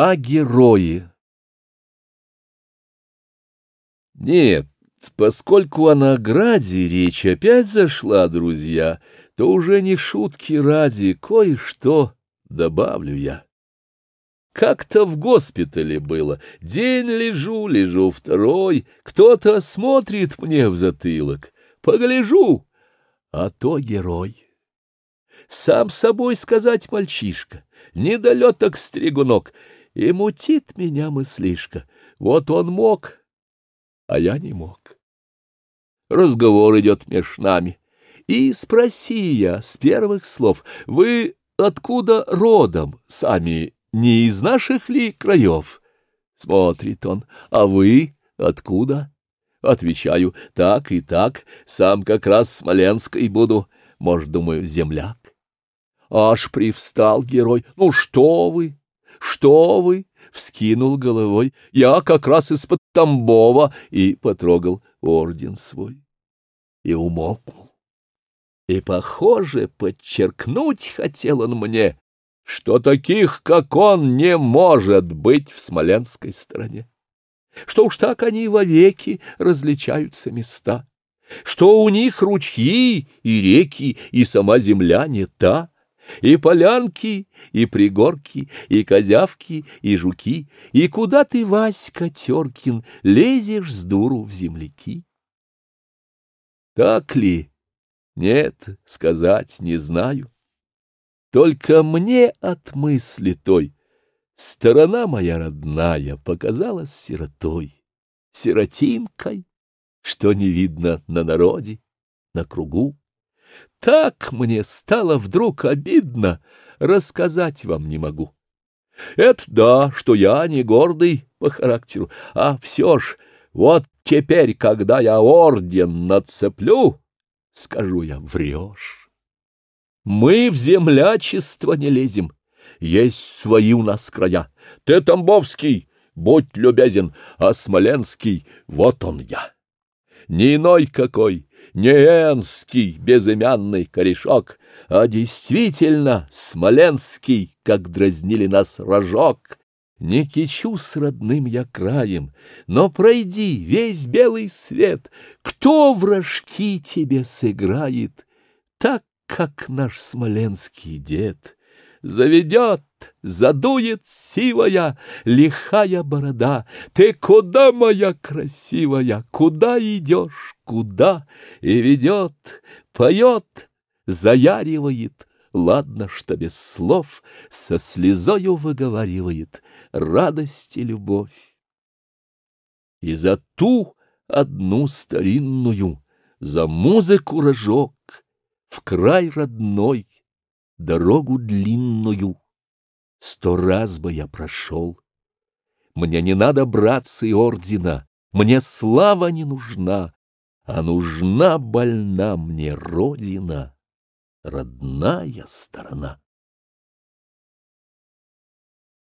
А герои? Нет, поскольку о награде речь опять зашла, друзья, то уже не шутки ради кое-что добавлю я. Как-то в госпитале было. День лежу, лежу второй, кто-то смотрит мне в затылок. Погляжу, а то герой. Сам собой сказать мальчишка, недолеток стригунок — и мутит меня мыслишка. Вот он мог, а я не мог. Разговор идет меж нами. И спроси я с первых слов, вы откуда родом сами, не из наших ли краев? Смотрит он, а вы откуда? Отвечаю, так и так, сам как раз Смоленской буду, может, думаю, земляк. Аж привстал герой, ну что вы, «Что вы?» — вскинул головой. «Я как раз из-под Тамбова!» и потрогал орден свой. И умолкнул. И, похоже, подчеркнуть хотел он мне, что таких, как он, не может быть в смоленской стране. Что уж так они вовеки различаются места, что у них ручьи и реки, и сама земля не та, и полянки, и пригорки, и козявки, и жуки, И куда ты, Васька Теркин, лезешь с дуру в земляки? Так ли? Нет, сказать не знаю. Только мне от мысли той Сторона моя родная показалась сиротой, Сиротинкой, что не видно на народе, на кругу. Так мне стало вдруг обидно, рассказать вам не могу. Это да, что я не гордый по характеру, а все ж, вот теперь, когда я орден нацеплю, скажу я, врешь. Мы в землячество не лезем, есть свои у нас края. Ты, Тамбовский, будь любезен, а Смоленский, вот он я. Не иной какой, не энский безымянный корешок, а действительно смоленский, как дразнили нас рожок. Не кичу с родным я краем, но пройди весь белый свет, кто в рожки тебе сыграет, так, как наш смоленский дед. Заведет задует сивая, лихая борода. Ты куда, моя красивая, куда идешь, куда? И ведет, поет, заяривает, ладно, что без слов, со слезою выговаривает радость и любовь. И за ту одну старинную, за музыку рожок, в край родной, дорогу длинную — Сто раз бы я прошел. Мне не надо, братцы, ордена, Мне слава не нужна, А нужна больна мне родина, Родная сторона.